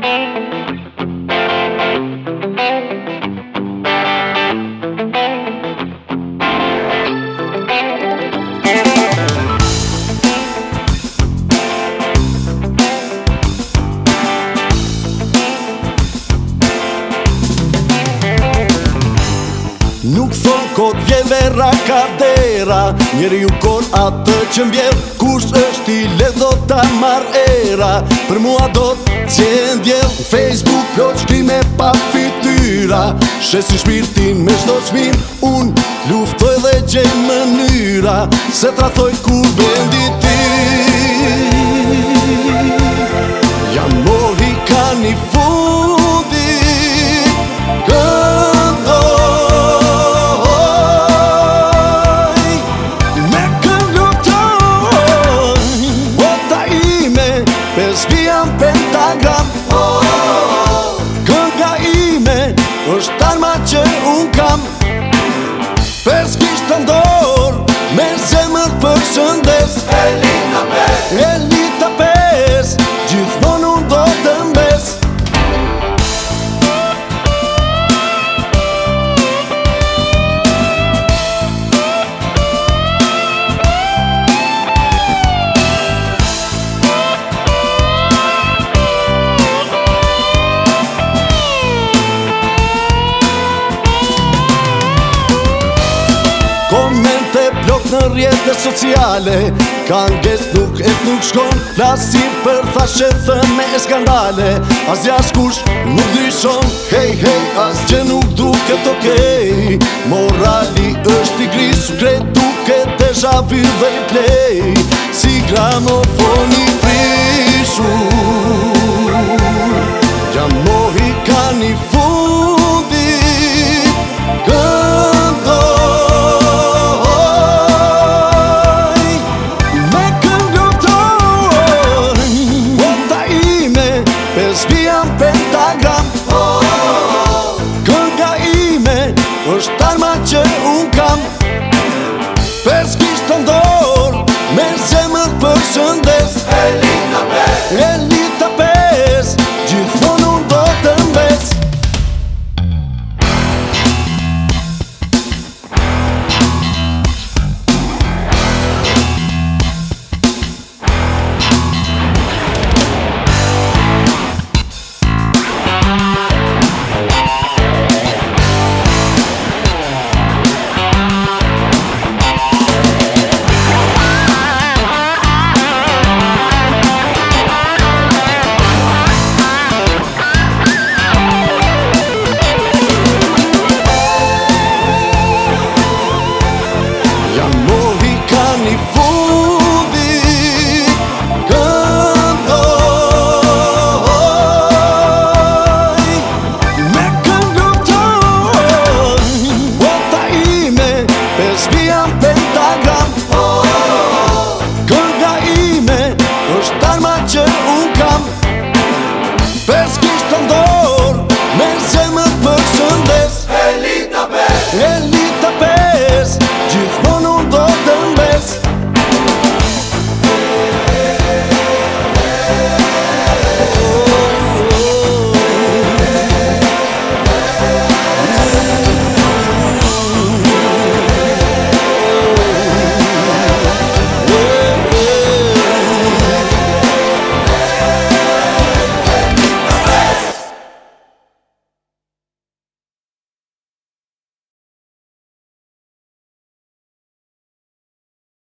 Thank you. Kera ka dera Njeri u kon atë që mbjell Kush është i ledho ta mar era Për mua do të qenë Facebook pjo të shkrime pa fityra Shesin shpirtin me shdo qmin Unë luftoj dhe gjej mënyra Se tratoj kur bëndi ti person lives. Elizabeth. në rjetë dhe sociale Ka në gjesë nuk e nuk shkon Lasim për thashet me e skandale As jash kush nuk dy Hej, hej, as nuk duke të kej Morali është i gris Kretu këtë e shavir dhe i plej Si gramofon Își tarma ce un 정도